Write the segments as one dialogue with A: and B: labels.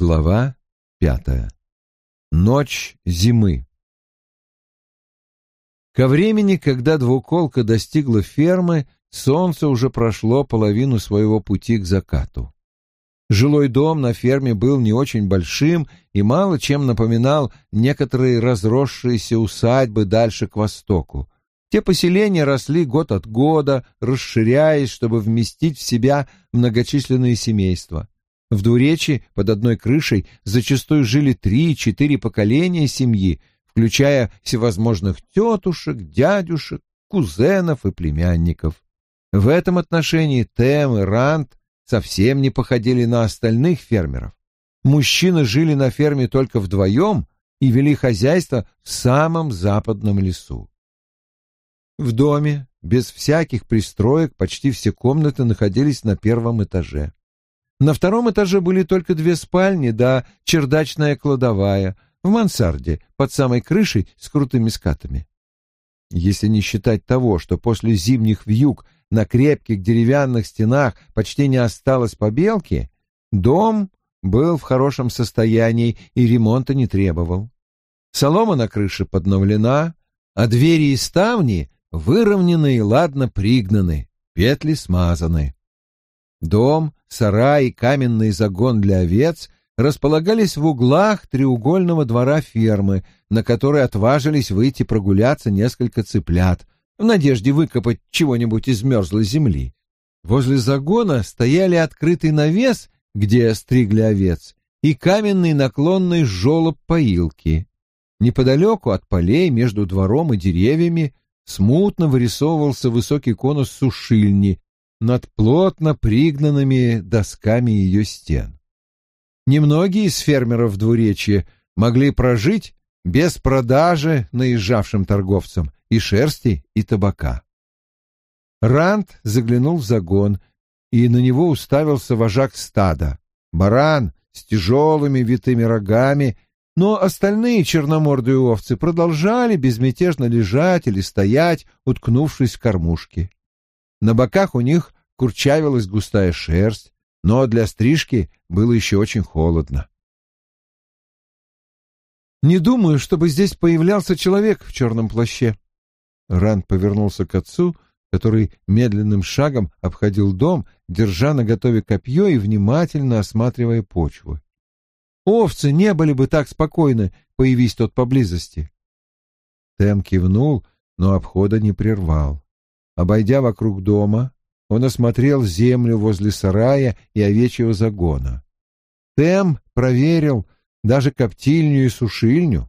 A: Глава пятая. Ночь зимы. Ко времени, когда двуколка достигла фермы, солнце уже прошло половину своего пути к закату. Жилой дом на ферме был не очень большим и мало чем напоминал некоторые разросшиеся усадьбы дальше к востоку. Те поселения росли год от года, расширяясь, чтобы вместить в себя многочисленные семейства. В двуречи под одной крышей зачастую жили три-четыре поколения семьи, включая всевозможных тетушек, дядюшек, кузенов и племянников. В этом отношении Тем и Рант совсем не походили на остальных фермеров. Мужчины жили на ферме только вдвоем и вели хозяйство в самом западном лесу. В доме, без всяких пристроек, почти все комнаты находились на первом этаже. На втором этаже были только две спальни да чердачная кладовая в мансарде под самой крышей с крутыми скатами. Если не считать того, что после зимних вьюг на крепких деревянных стенах почти не осталось побелки, дом был в хорошем состоянии и ремонта не требовал. Солома на крыше подновлена, а двери и ставни выровнены и ладно пригнаны, петли смазаны. Дом, сарай и каменный загон для овец располагались в углах треугольного двора фермы, на который отважились выйти прогуляться несколько цыплят, в надежде выкопать чего-нибудь из мерзлой земли. Возле загона стояли открытый навес, где стригли овец, и каменный наклонный жолоб поилки. Неподалеку от полей между двором и деревьями смутно вырисовывался высокий конус сушильни, над плотно пригнанными досками ее стен. Немногие из фермеров двуречья могли прожить без продажи наезжавшим торговцам и шерсти, и табака. Ранд заглянул в загон, и на него уставился вожак стада, баран с тяжелыми витыми рогами, но остальные черномордые овцы продолжали безмятежно лежать или стоять, уткнувшись в кормушки. На боках у них курчавилась густая шерсть, но для стрижки было еще очень холодно. «Не думаю, чтобы здесь появлялся человек в черном плаще». Ранд повернулся к отцу, который медленным шагом обходил дом, держа наготове копье и внимательно осматривая почву. «Овцы не были бы так спокойны, появись тот поблизости». Тем кивнул, но обхода не прервал. Обойдя вокруг дома, он осмотрел землю возле сарая и овечьего загона. Тем проверил даже коптильню и сушильню.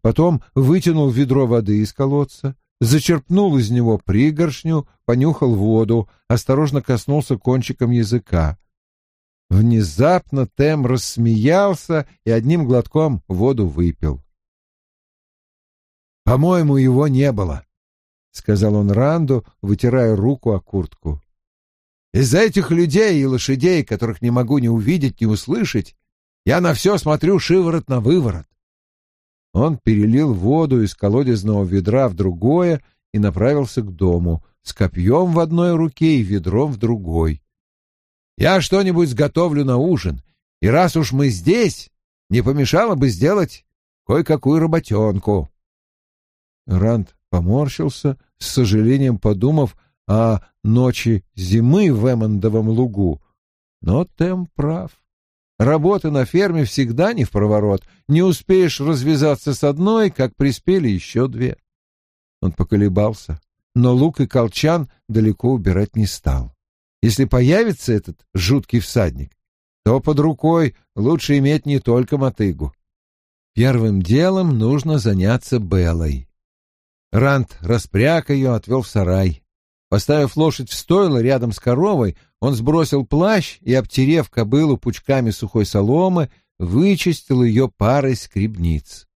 A: Потом вытянул ведро воды из колодца, зачерпнул из него пригоршню, понюхал воду, осторожно коснулся кончиком языка. Внезапно Тем рассмеялся и одним глотком воду выпил. «По-моему, его не было», — сказал он Ранду, вытирая руку о куртку. «Из-за этих людей и лошадей, которых не могу ни увидеть, ни услышать, я на все смотрю шиворот на выворот». Он перелил воду из колодезного ведра в другое и направился к дому, с копьем в одной руке и ведром в другой. «Я что-нибудь сготовлю на ужин, и раз уж мы здесь, не помешало бы сделать кое-какую работенку». Ранд поморщился, с сожалением подумав о ночи зимы в Эммондовом лугу. Но Тем прав. Работа на ферме всегда не в проворот. Не успеешь развязаться с одной, как приспели еще две. Он поколебался, но лук и колчан далеко убирать не стал. Если появится этот жуткий всадник, то под рукой лучше иметь не только мотыгу. Первым делом нужно заняться Белой. Рант распряг ее, отвел в сарай. Поставив лошадь в стойло рядом с коровой, он сбросил плащ и, обтерев кобылу пучками сухой соломы, вычистил ее парой скребниц.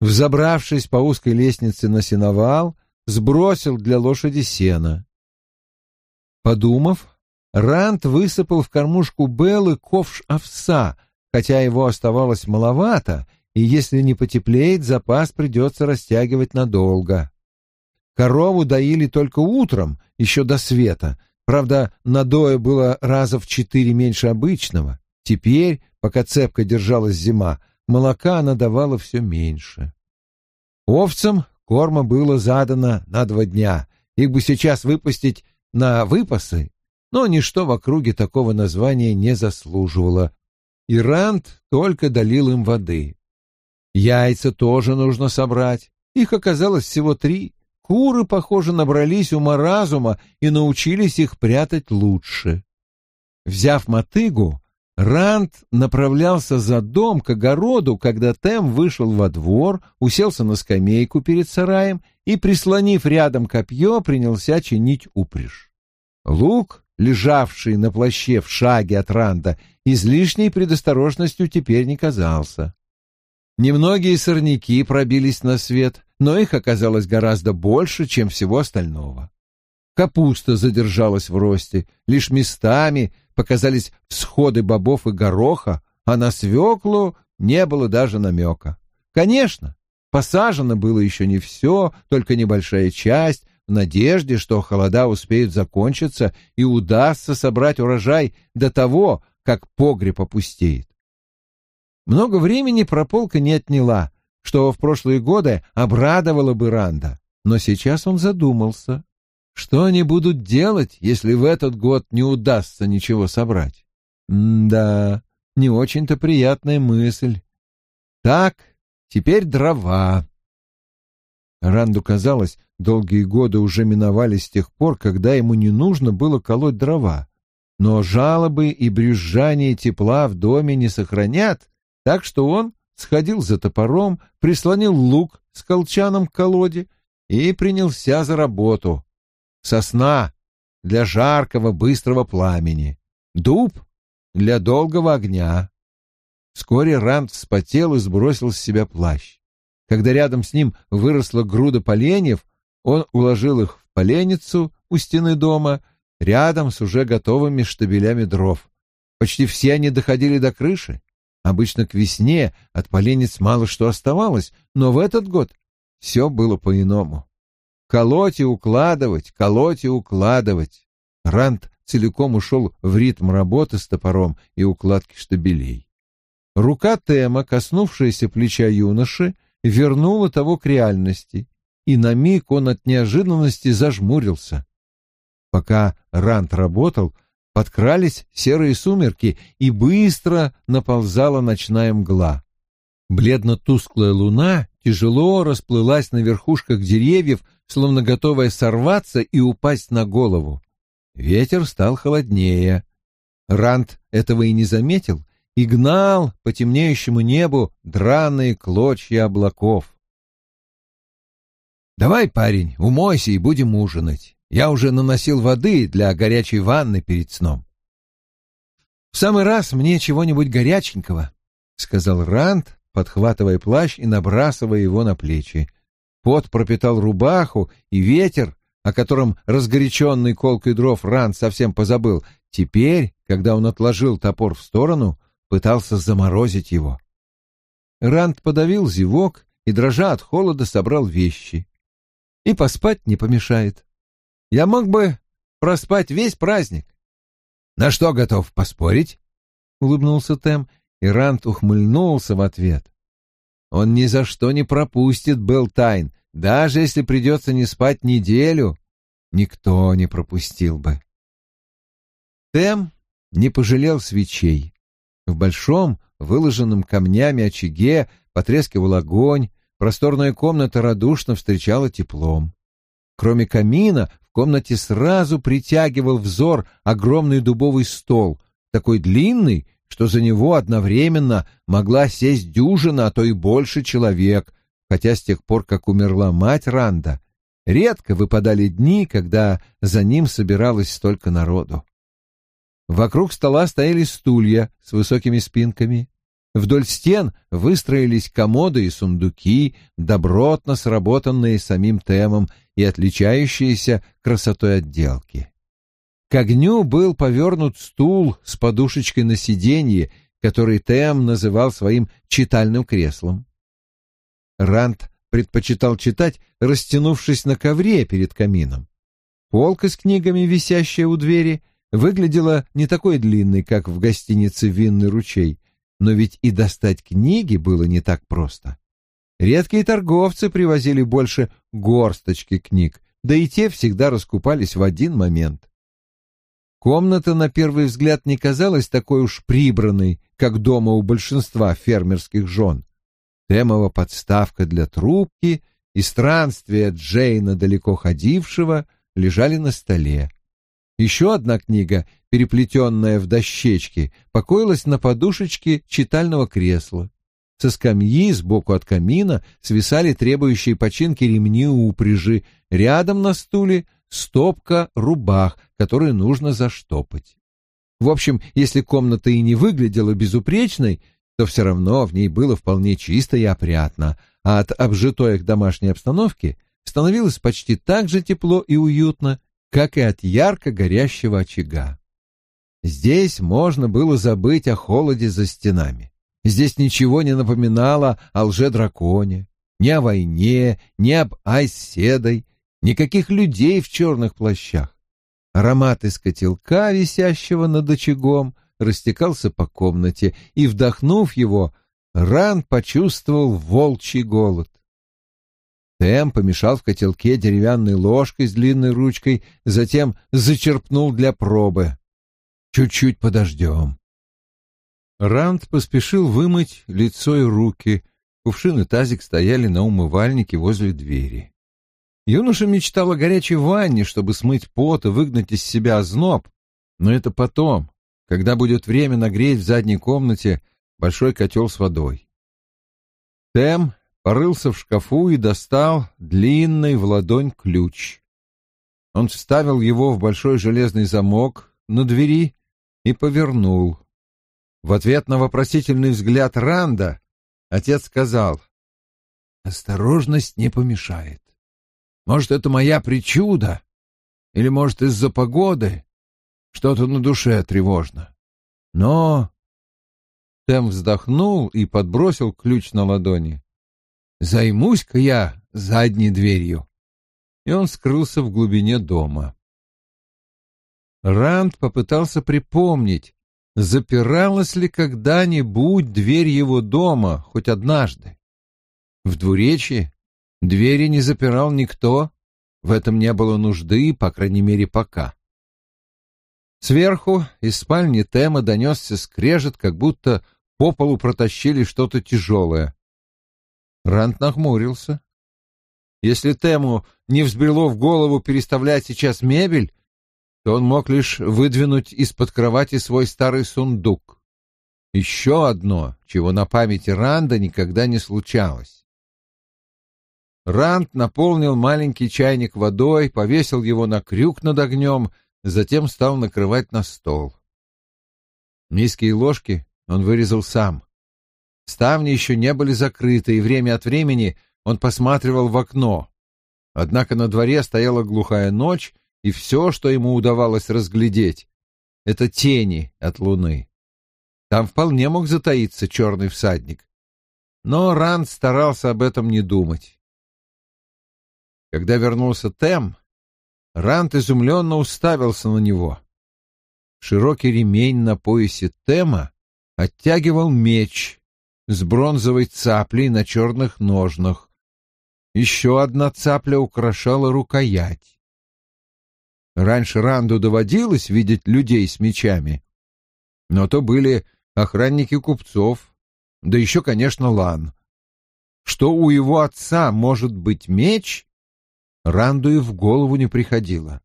A: Взобравшись по узкой лестнице на сеновал, сбросил для лошади сена. Подумав, Рант высыпал в кормушку Беллы ковш овса, хотя его оставалось маловато, и если не потеплеет, запас придется растягивать надолго. Корову доили только утром, еще до света. Правда, надоя было раза в четыре меньше обычного. Теперь, пока цепко держалась зима, молока она давала все меньше. Овцам корма было задано на два дня. Их бы сейчас выпустить на выпасы, но ничто в округе такого названия не заслуживало. И Ранд только долил им воды. Яйца тоже нужно собрать. Их оказалось всего три. Куры, похоже, набрались ума-разума и научились их прятать лучше. Взяв мотыгу, Ранд направлялся за дом к огороду, когда Тем вышел во двор, уселся на скамейку перед сараем и, прислонив рядом копье, принялся чинить упряжь. Лук, лежавший на плаще в шаге от Ранда, излишней предосторожностью теперь не казался. Немногие сорняки пробились на свет, но их оказалось гораздо больше, чем всего остального. Капуста задержалась в росте, лишь местами показались всходы бобов и гороха, а на свеклу не было даже намека. Конечно, посажено было еще не все, только небольшая часть, в надежде, что холода успеют закончиться и удастся собрать урожай до того, как погреб опустеет. Много времени прополка не отняла, что в прошлые годы обрадовало бы Ранда, но сейчас он задумался. Что они будут делать, если в этот год не удастся ничего собрать? да, не очень-то приятная мысль. Так, теперь дрова. Ранду казалось, долгие годы уже миновали с тех пор, когда ему не нужно было колоть дрова. Но жалобы и брюзжание тепла в доме не сохранят, так что он сходил за топором, прислонил лук с колчаном к колоде и принялся за работу сосна для жаркого быстрого пламени, дуб для долгого огня. Вскоре Ранд вспотел и сбросил с себя плащ. Когда рядом с ним выросла груда поленьев, он уложил их в поленницу у стены дома, рядом с уже готовыми штабелями дров. Почти все они доходили до крыши. Обычно к весне от поленниц мало что оставалось, но в этот год все было по-иному. Колоть и укладывать, колоть и укладывать. Рант целиком ушел в ритм работы с топором и укладки штабелей. Рука Тема, коснувшаяся плеча юноши, вернула того к реальности, и на миг он от неожиданности зажмурился. Пока Рант работал, подкрались серые сумерки, и быстро наползала ночная мгла. Бледно-тусклая луна тяжело расплылась на верхушках деревьев, словно готовая сорваться и упасть на голову. Ветер стал холоднее. Рант этого и не заметил, и гнал по темнеющему небу драные клочья облаков. «Давай, парень, умойся и будем ужинать. Я уже наносил воды для горячей ванны перед сном». «В самый раз мне чего-нибудь горяченького», — сказал Рант, подхватывая плащ и набрасывая его на плечи. Пот пропитал рубаху, и ветер, о котором разгоряченный колкой дров ран совсем позабыл, теперь, когда он отложил топор в сторону, пытался заморозить его. Ранд подавил зевок и, дрожа от холода, собрал вещи. И поспать не помешает. Я мог бы проспать весь праздник. — На что готов поспорить? — улыбнулся Тем, и Ранд ухмыльнулся в ответ. Он ни за что не пропустит Белтайн, даже если придется не спать неделю. Никто не пропустил бы. Тем не пожалел свечей. В большом, выложенном камнями очаге потрескивал огонь, просторная комната радушно встречала теплом. Кроме камина, в комнате сразу притягивал взор огромный дубовый стол, такой длинный, что за него одновременно могла сесть дюжина, а то и больше человек, хотя с тех пор, как умерла мать Ранда, редко выпадали дни, когда за ним собиралось столько народу. Вокруг стола стояли стулья с высокими спинками. Вдоль стен выстроились комоды и сундуки, добротно сработанные самим темом и отличающиеся красотой отделки. К огню был повернут стул с подушечкой на сиденье, который Тем называл своим читальным креслом. Рант предпочитал читать, растянувшись на ковре перед камином. Полка с книгами, висящая у двери, выглядела не такой длинной, как в гостинице «Винный ручей», но ведь и достать книги было не так просто. Редкие торговцы привозили больше горсточки книг, да и те всегда раскупались в один момент. Комната на первый взгляд не казалась такой уж прибранной, как дома у большинства фермерских жен. Темова подставка для трубки и странствия Джейна далеко ходившего лежали на столе. Еще одна книга, переплетенная в дощечки, покоилась на подушечке читального кресла. Со скамьи сбоку от камина свисали требующие починки ремни упряжи, рядом на стуле стопка рубах, которые нужно заштопать. В общем, если комната и не выглядела безупречной, то все равно в ней было вполне чисто и опрятно, а от обжитой их домашней обстановки становилось почти так же тепло и уютно, как и от ярко горящего очага. Здесь можно было забыть о холоде за стенами. Здесь ничего не напоминало о лже-драконе, ни о войне, ни об айседой, никаких людей в черных плащах. Аромат из котелка, висящего над очагом, растекался по комнате, и, вдохнув его, Ран почувствовал волчий голод. Тэм помешал в котелке деревянной ложкой с длинной ручкой, затем зачерпнул для пробы. «Чуть-чуть подождем». Ранд поспешил вымыть лицо и руки. Кувшин и тазик стояли на умывальнике возле двери. Юноша мечтал о горячей ванне, чтобы смыть пот и выгнать из себя озноб, но это потом, когда будет время нагреть в задней комнате большой котел с водой. Тем порылся в шкафу и достал длинный в ладонь ключ. Он вставил его в большой железный замок на двери и повернул. В ответ на вопросительный взгляд Ранда отец сказал, «Осторожность не помешает. Может, это моя причуда, или, может, из-за погоды что-то на душе тревожно. Но...» Тем вздохнул и подбросил ключ на ладони. «Займусь-ка я задней дверью». И он скрылся в глубине дома. Ранд попытался припомнить, запиралась ли когда-нибудь дверь его дома, хоть однажды. В двуречье двери не запирал никто, в этом не было нужды, по крайней мере, пока. Сверху из спальни Тема донесся скрежет, как будто по полу протащили что-то тяжелое. Рант нахмурился. Если Тему не взбрело в голову переставлять сейчас мебель, то он мог лишь выдвинуть из-под кровати свой старый сундук. Еще одно, чего на памяти Ранда никогда не случалось. Ранд наполнил маленький чайник водой, повесил его на крюк над огнем, затем стал накрывать на стол. Миски и ложки он вырезал сам. Ставни еще не были закрыты, и время от времени он посматривал в окно. Однако на дворе стояла глухая ночь, и все, что ему удавалось разглядеть, — это тени от луны. Там вполне мог затаиться черный всадник. Но Ранд старался об этом не думать. Когда вернулся Тем, Ранд изумленно уставился на него. Широкий ремень на поясе Тема оттягивал меч с бронзовой цаплей на черных ножнах. Еще одна цапля украшала рукоять. Раньше Ранду доводилось видеть людей с мечами, но то были охранники купцов, да еще, конечно, Лан. Что у его отца может быть меч, Ранду и в голову не приходило.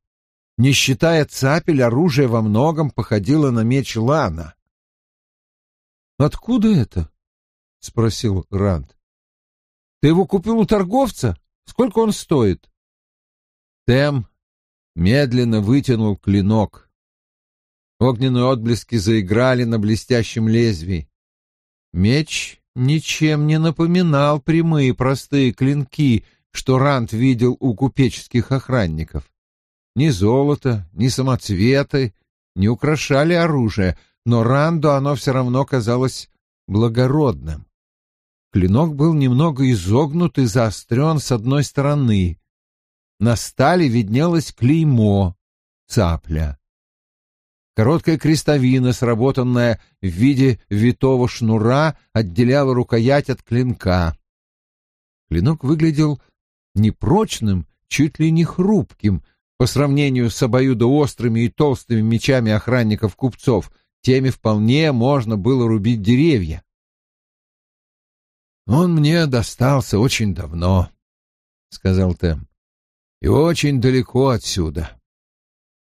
A: Не считая цапель, оружие во многом походило на меч Лана. «Откуда это?» — спросил Ранд. «Ты его купил у торговца? Сколько он стоит?» Тем медленно вытянул клинок. Огненные отблески заиграли на блестящем лезвии. Меч ничем не напоминал прямые простые клинки, что Рант видел у купеческих охранников. Ни золото, ни самоцветы не украшали оружие, но Ранду оно все равно казалось благородным. Клинок был немного изогнут и заострен с одной стороны, на стали виднелось клеймо — цапля. Короткая крестовина, сработанная в виде витого шнура, отделяла рукоять от клинка. Клинок выглядел непрочным, чуть ли не хрупким, по сравнению с обоюдоострыми и толстыми мечами охранников-купцов, теми вполне можно было рубить деревья. «Он мне достался очень давно», — сказал Тем, — «и очень далеко отсюда.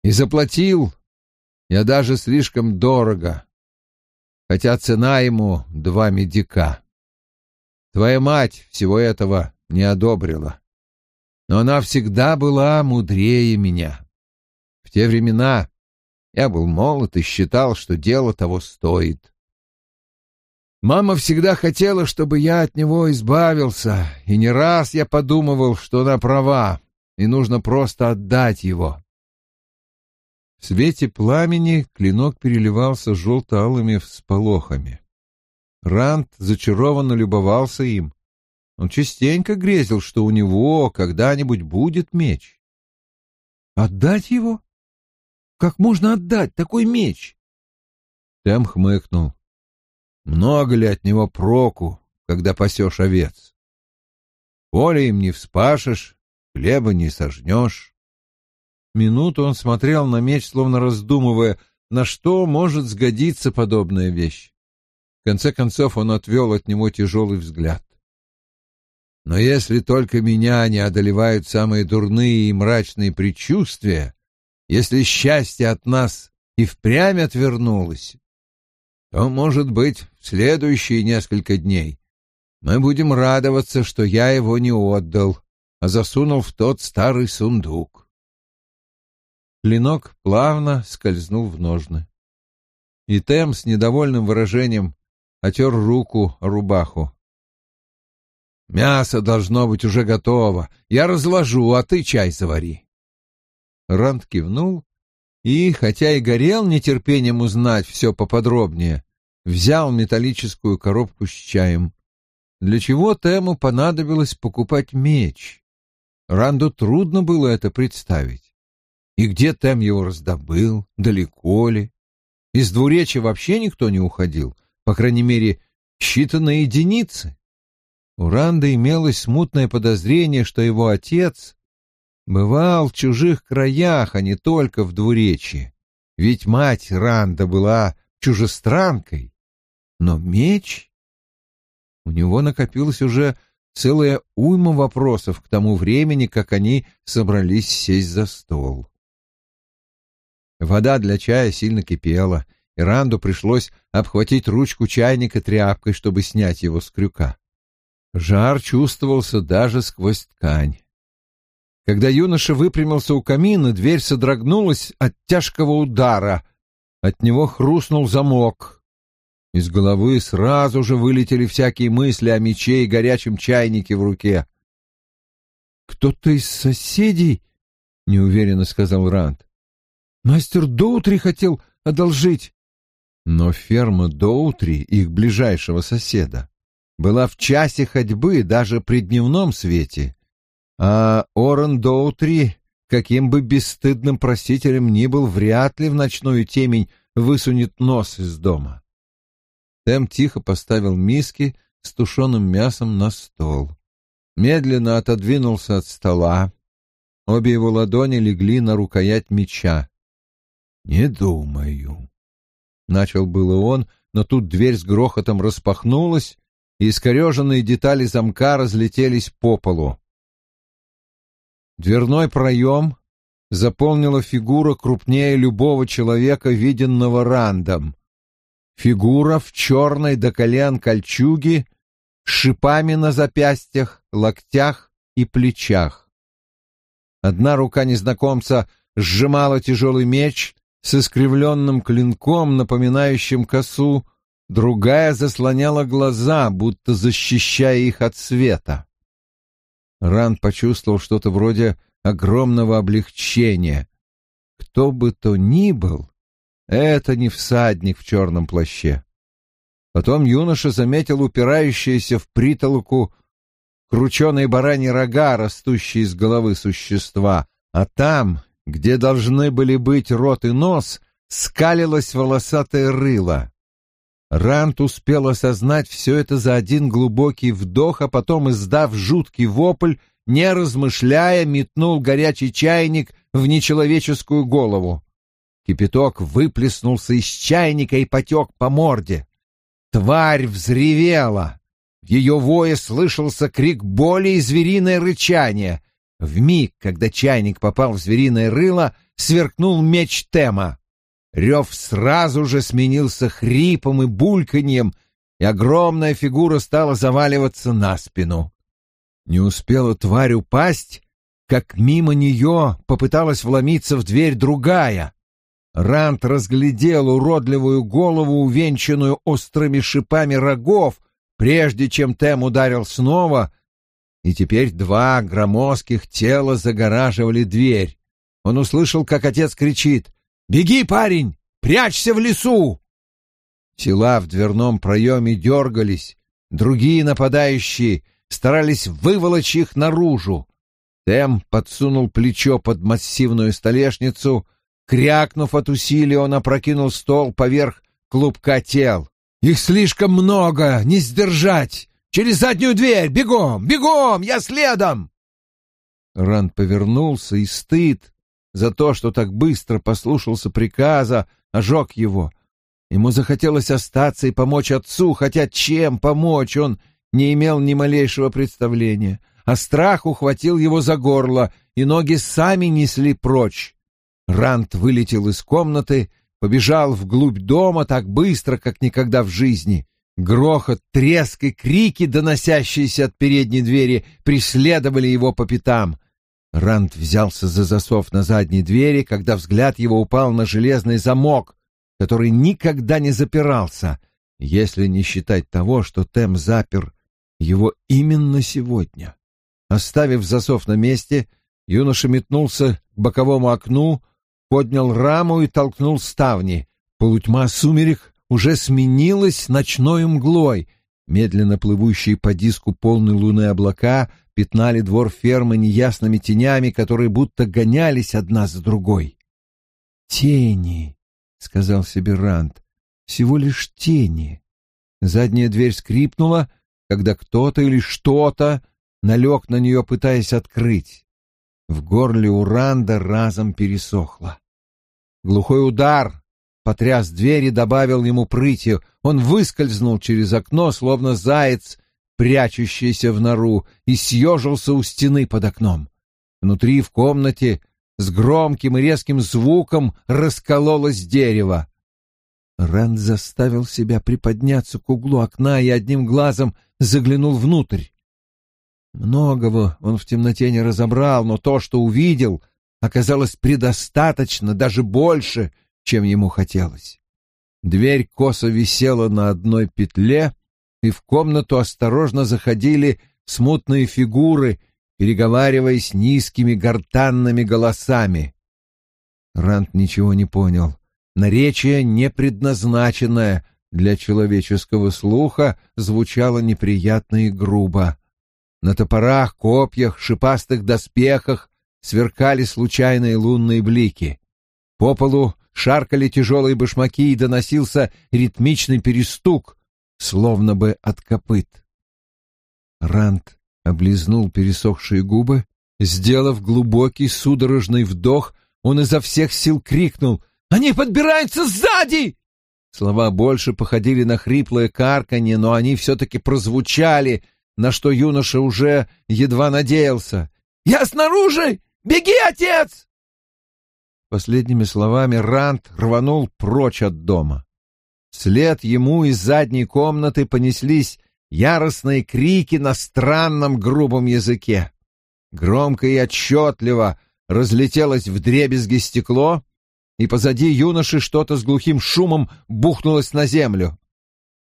A: И заплатил я даже слишком дорого, хотя цена ему два медика. Твоя мать всего этого не одобрила, но она всегда была мудрее меня. В те времена я был молод и считал, что дело того стоит. Мама всегда хотела, чтобы я от него избавился, и не раз я подумывал, что она права, и нужно просто отдать его. В свете пламени клинок переливался желто-алыми всполохами. Ранд зачарованно любовался им. Он частенько грезил, что у него когда-нибудь будет меч. «Отдать его? Как можно отдать такой меч?» Тем хмыкнул. Много ли от него проку, когда пасешь овец? Поле им не вспашешь, хлеба не сожнешь. Минуту он смотрел на меч, словно раздумывая, на что может сгодиться подобная вещь. В конце концов он отвел от него тяжелый взгляд. Но если только меня не одолевают самые дурные и мрачные предчувствия, если счастье от нас и впрямь отвернулось, то, может быть, следующие несколько дней мы будем радоваться, что я его не отдал, а засунул в тот старый сундук. Клинок плавно скользнул в ножны. И Тем с недовольным выражением отер руку рубаху. «Мясо должно быть уже готово. Я разложу, а ты чай завари». Ранд кивнул и, хотя и горел нетерпением узнать все поподробнее, взял металлическую коробку с чаем. Для чего Тему понадобилось покупать меч? Ранду трудно было это представить. И где Тем его раздобыл, далеко ли? Из двуречья вообще никто не уходил, по крайней мере, считанные единицы. У Ранда имелось смутное подозрение, что его отец бывал в чужих краях, а не только в двуречье. Ведь мать Ранда была чужестранкой. Но меч... У него накопилось уже целая уйма вопросов к тому времени, как они собрались сесть за стол. Вода для чая сильно кипела, и Ранду пришлось обхватить ручку чайника тряпкой, чтобы снять его с крюка. Жар чувствовался даже сквозь ткань. Когда юноша выпрямился у камина, дверь содрогнулась от тяжкого удара. От него хрустнул замок. Из головы сразу же вылетели всякие мысли о мече и горячем чайнике в руке. «Кто-то из соседей?» — неуверенно сказал Ранд. «Мастер Доутри хотел одолжить». Но ферма Доутри, их ближайшего соседа, была в часе ходьбы даже при дневном свете, а Орен Доутри каким бы бесстыдным просителем ни был, вряд ли в ночную темень высунет нос из дома. Тем тихо поставил миски с тушеным мясом на стол. Медленно отодвинулся от стола. Обе его ладони легли на рукоять меча. «Не думаю», — начал было он, но тут дверь с грохотом распахнулась, и искореженные детали замка разлетелись по полу. Дверной проем заполнила фигура крупнее любого человека, виденного Рандом. Фигура в черной до колен кольчуге, с шипами на запястьях, локтях и плечах. Одна рука незнакомца сжимала тяжелый меч с искривленным клинком, напоминающим косу, другая заслоняла глаза, будто защищая их от света. Ранд почувствовал что-то вроде огромного облегчения. Кто бы то ни был, это не всадник в черном плаще. Потом юноша заметил упирающиеся в притолоку крученые бараньи рога, растущие из головы существа, а там, где должны были быть рот и нос, скалилось волосатое рыло. Рант успел осознать все это за один глубокий вдох, а потом, издав жуткий вопль, не размышляя, метнул горячий чайник в нечеловеческую голову. Кипяток выплеснулся из чайника и потек по морде. Тварь взревела. В ее вое слышался крик боли и звериное рычание. В миг, когда чайник попал в звериное рыло, сверкнул меч Тема. Рев сразу же сменился хрипом и бульканьем, и огромная фигура стала заваливаться на спину. Не успела тварь упасть, как мимо нее попыталась вломиться в дверь другая. Рант разглядел уродливую голову, увенчанную острыми шипами рогов, прежде чем Тем ударил снова, и теперь два громоздких тела загораживали дверь. Он услышал, как отец кричит «Беги, парень! Прячься в лесу!» Тела в дверном проеме дергались, другие нападающие старались выволочь их наружу. Тем подсунул плечо под массивную столешницу — Крякнув от усилия, он опрокинул стол поверх клубка тел. «Их слишком много! Не сдержать! Через заднюю дверь! Бегом! Бегом! Я следом!» Ранд повернулся, и стыд за то, что так быстро послушался приказа, ожег его. Ему захотелось остаться и помочь отцу, хотя чем помочь он не имел ни малейшего представления, а страх ухватил его за горло, и ноги сами несли прочь. Рант вылетел из комнаты, побежал вглубь дома так быстро, как никогда в жизни. Грохот, треск и крики, доносящиеся от передней двери, преследовали его по пятам. Рант взялся за засов на задней двери, когда взгляд его упал на железный замок, который никогда не запирался, если не считать того, что Тем запер его именно сегодня. Оставив засов на месте, юноша метнулся к боковому окну, поднял раму и толкнул ставни. Полутьма сумерек уже сменилась ночной мглой. Медленно плывущие по диску полной луны облака пятнали двор фермы неясными тенями, которые будто гонялись одна за другой. «Тени», — сказал себе Рант, — «всего лишь тени». Задняя дверь скрипнула, когда кто-то или что-то налег на нее, пытаясь открыть. В горле у Ранда разом пересохло. Глухой удар потряс дверь и добавил ему прыти. Он выскользнул через окно, словно заяц, прячущийся в нору, и съежился у стены под окном. Внутри в комнате с громким и резким звуком раскололось дерево. Рэнд заставил себя приподняться к углу окна и одним глазом заглянул внутрь. Многого он в темноте не разобрал, но то, что увидел, оказалось предостаточно, даже больше, чем ему хотелось. Дверь косо висела на одной петле, и в комнату осторожно заходили смутные фигуры, переговариваясь низкими гортанными голосами. Рант ничего не понял. Наречие, не предназначенное для человеческого слуха, звучало неприятно и грубо. На топорах, копьях, шипастых доспехах сверкали случайные лунные блики. По полу шаркали тяжелые башмаки и доносился ритмичный перестук, словно бы от копыт. Рант облизнул пересохшие губы, сделав глубокий судорожный вдох, он изо всех сил крикнул «Они подбираются сзади!» Слова больше походили на хриплое карканье, но они все-таки прозвучали, на что юноша уже едва надеялся. «Я снаружи! Беги, отец!» Последними словами Рант рванул прочь от дома. Вслед ему из задней комнаты понеслись яростные крики на странном грубом языке. Громко и отчетливо разлетелось в дребезги стекло, и позади юноши что-то с глухим шумом бухнулось на землю.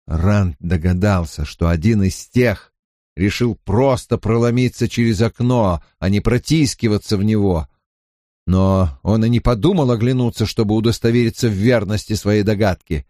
A: Рант догадался, что один из тех, решил просто проломиться через окно, а не протискиваться в него. Но он и не подумал оглянуться, чтобы удостовериться в верности своей догадки.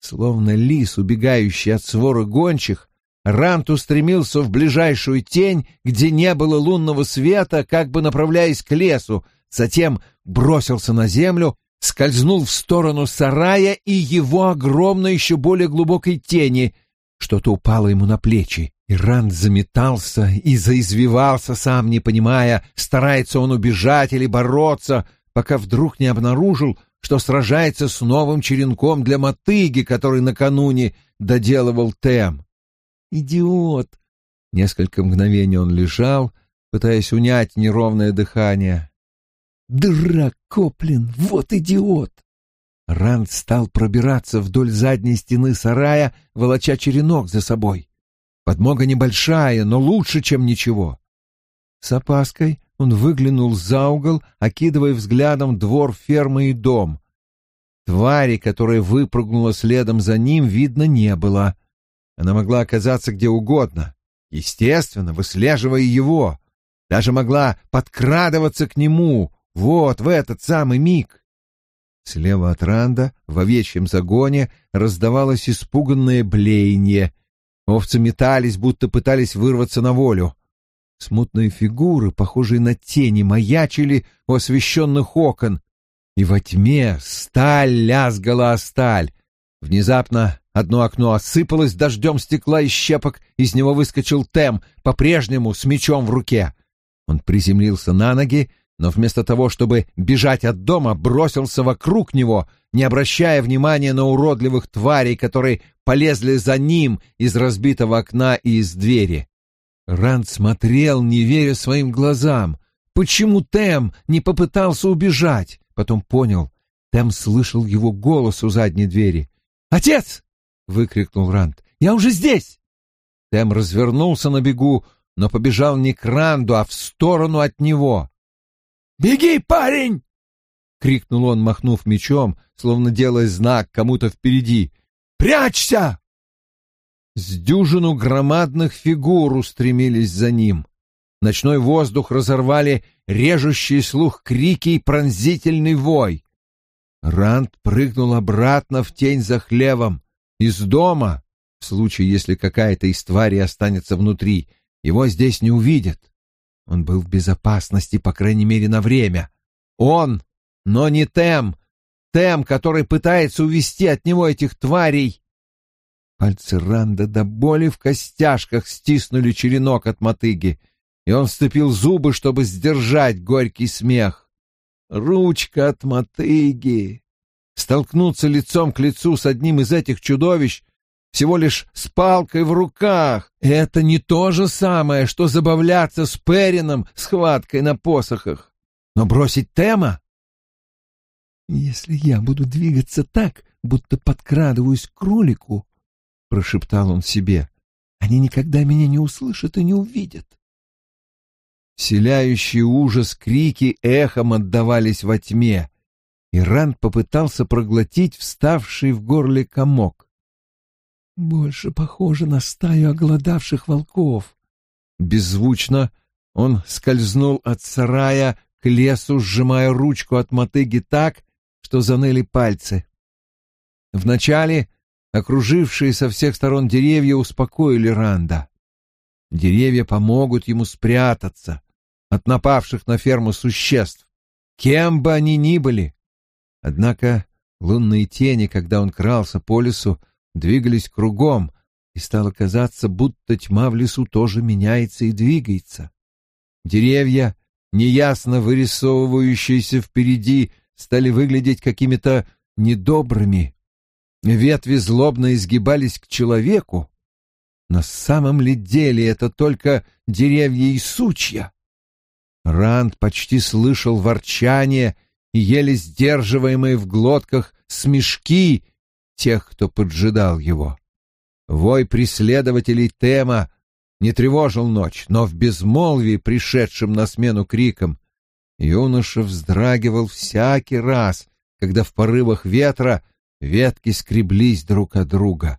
A: Словно лис, убегающий от своры гончих, Рант устремился в ближайшую тень, где не было лунного света, как бы направляясь к лесу, затем бросился на землю, скользнул в сторону сарая и его огромной еще более глубокой тени. Что-то упало ему на плечи. И Ранд заметался и заизвивался, сам не понимая, старается он убежать или бороться, пока вдруг не обнаружил, что сражается с новым черенком для мотыги, который накануне доделывал Тем. «Идиот!» Несколько мгновений он лежал, пытаясь унять неровное дыхание. «Дурак, Коплин, вот идиот!» Ранд стал пробираться вдоль задней стены сарая, волоча черенок за собой. Подмога небольшая, но лучше, чем ничего. С опаской он выглянул за угол, окидывая взглядом двор фермы и дом. Твари, которая выпрыгнула следом за ним, видно не было. Она могла оказаться где угодно, естественно, выслеживая его. Даже могла подкрадываться к нему, вот в этот самый миг. Слева от Ранда, в овечьем загоне, раздавалось испуганное блеяние. Овцы метались, будто пытались вырваться на волю. Смутные фигуры, похожие на тени, маячили у освещенных окон, и во тьме сталь лязгала о сталь. Внезапно одно окно осыпалось дождем стекла и щепок, из него выскочил Тем, по-прежнему с мечом в руке. Он приземлился на ноги, но вместо того, чтобы бежать от дома, бросился вокруг него, не обращая внимания на уродливых тварей, которые полезли за ним из разбитого окна и из двери. Ранд смотрел, не веря своим глазам. Почему Тем не попытался убежать? Потом понял. Тем слышал его голос у задней двери. «Отец!» — выкрикнул Ранд. «Я уже здесь!» Тем развернулся на бегу, но побежал не к Ранду, а в сторону от него. «Беги, парень!» — крикнул он, махнув мечом, словно делая знак кому-то впереди. «Прячься!» С дюжину громадных фигур устремились за ним. Ночной воздух разорвали режущий слух крики и пронзительный вой. Ранд прыгнул обратно в тень за хлевом. Из дома, в случае, если какая-то из тварей останется внутри, его здесь не увидят. Он был в безопасности, по крайней мере, на время. Он, но не Тем. Тем, который пытается увести от него этих тварей. Пальцы Ранда до боли в костяшках стиснули черенок от мотыги, и он сцепил зубы, чтобы сдержать горький смех. Ручка от мотыги. Столкнуться лицом к лицу с одним из этих чудовищ всего лишь с палкой в руках. Это не то же самое, что забавляться с Перином схваткой на посохах. Но бросить Тема? «Если я буду двигаться так, будто подкрадываюсь к кролику», — прошептал он себе, — «они никогда меня не услышат и не увидят». Вселяющий ужас крики эхом отдавались во тьме, и Ранд попытался проглотить вставший в горле комок. Больше похоже на стаю оголодавших волков. Беззвучно он скользнул от сарая к лесу, сжимая ручку от мотыги так, что заныли пальцы. Вначале окружившие со всех сторон деревья успокоили Ранда. Деревья помогут ему спрятаться от напавших на ферму существ, кем бы они ни были. Однако лунные тени, когда он крался по лесу, двигались кругом, и стало казаться, будто тьма в лесу тоже меняется и двигается. Деревья, неясно вырисовывающиеся впереди, стали выглядеть какими-то недобрыми. Ветви злобно изгибались к человеку. На самом ли деле это только деревья и сучья? Ранд почти слышал ворчание и еле сдерживаемые в глотках смешки тех, кто поджидал его. Вой преследователей Тема не тревожил ночь, но в безмолвии, пришедшем на смену криком, юноша вздрагивал всякий раз, когда в порывах ветра ветки скреблись друг от друга.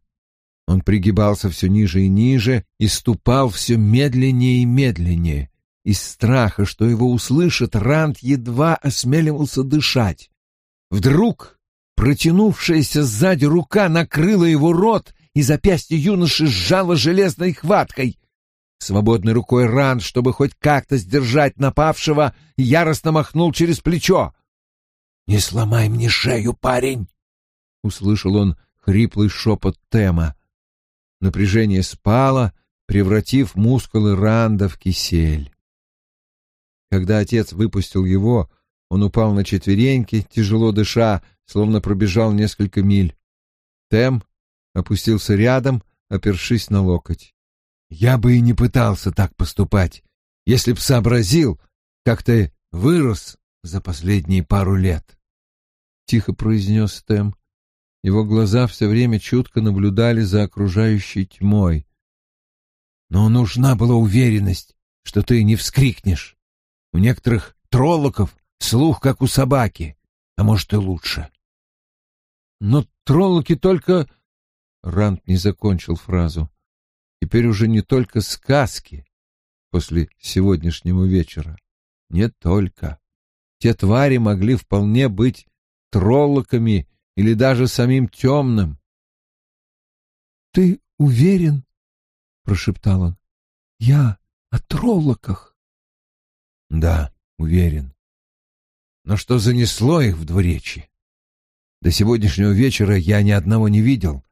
A: Он пригибался все ниже и ниже и ступал все медленнее и медленнее. Из страха, что его услышат, Ранд едва осмеливался дышать. Вдруг Протянувшаяся сзади рука накрыла его рот, и запястье юноши сжало железной хваткой. Свободной рукой Ран, чтобы хоть как-то сдержать напавшего, яростно махнул через плечо. «Не сломай мне шею, парень!» — услышал он хриплый шепот Тема. Напряжение спало, превратив мускулы Ранда в кисель. Когда отец выпустил его, он упал на четвереньки, тяжело дыша, словно пробежал несколько миль. Тем опустился рядом, опершись на локоть. «Я бы и не пытался так поступать, если б сообразил, как ты вырос за последние пару лет», — тихо произнес Тем. Его глаза все время чутко наблюдали за окружающей тьмой. «Но нужна была уверенность, что ты не вскрикнешь. У некоторых троллоков слух, как у собаки, а может и лучше». «Но троллоки только...» Ранд не закончил фразу. «Теперь уже не только сказки после сегодняшнего вечера. Не только. Те твари могли вполне быть троллоками или даже самим темным. «Ты уверен?» — прошептал он. «Я о троллоках». «Да, уверен. Но что занесло их в двуречье? До сегодняшнего вечера я ни одного не видел,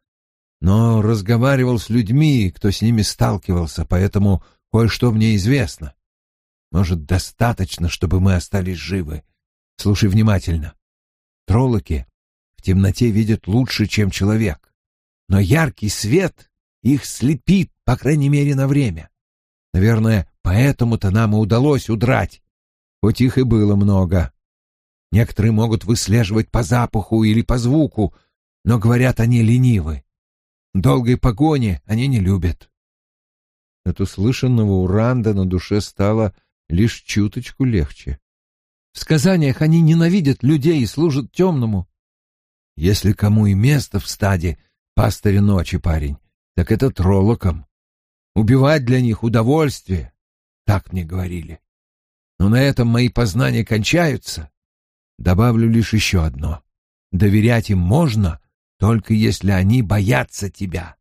A: но разговаривал с людьми, кто с ними сталкивался, поэтому кое-что мне известно. Может, достаточно, чтобы мы остались живы. Слушай внимательно. Троллоки в темноте видят лучше, чем человек. Но яркий свет их слепит, по крайней мере, на время. Наверное, поэтому-то нам и удалось удрать, хоть их и было много. Некоторые могут выслеживать по запаху или по звуку, но, говорят, они ленивы. Долгой погони они не любят. От услышанного у Ранда на душе стало лишь чуточку легче. В сказаниях они ненавидят людей и служат темному. Если кому и место в стаде пастыря ночи, парень, так это троллокам. Убивать для них удовольствие, так мне говорили. Но на этом мои познания кончаются. Добавлю лишь еще одно. Доверять им можно, только если они боятся тебя.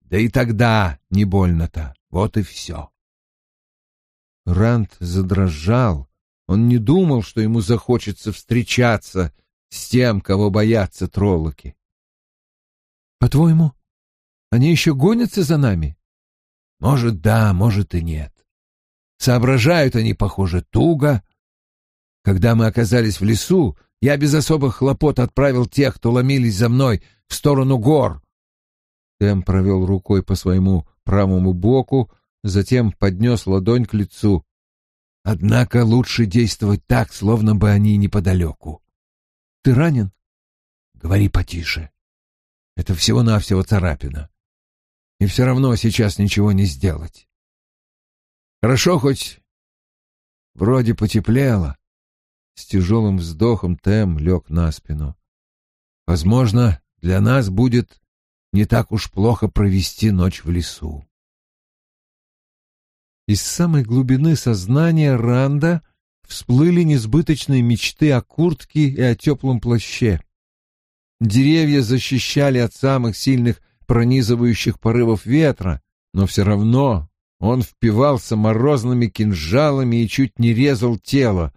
A: Да и тогда не больно-то, вот и все. Ранд задрожал. Он не думал, что ему захочется встречаться с тем, кого боятся троллоки. «По-твоему, они еще гонятся за нами?» «Может, да, может и нет. Соображают они, похоже, туго. Когда мы оказались в лесу, я без особых хлопот отправил тех, кто ломились за мной, в сторону гор». Тэм провел рукой по своему правому боку, затем поднес ладонь к лицу. «Однако лучше действовать так, словно бы они неподалеку. Ты ранен? Говори потише. Это всего-навсего царапина. И все равно сейчас ничего не сделать. Хорошо хоть вроде потеплело. С тяжелым вздохом Тем лег на спину. Возможно, для нас будет не так уж плохо провести ночь в лесу. Из самой глубины сознания Ранда всплыли несбыточные мечты о куртке и о теплом плаще. Деревья защищали от самых сильных пронизывающих порывов ветра, но все равно он впивался морозными кинжалами и чуть не резал тело.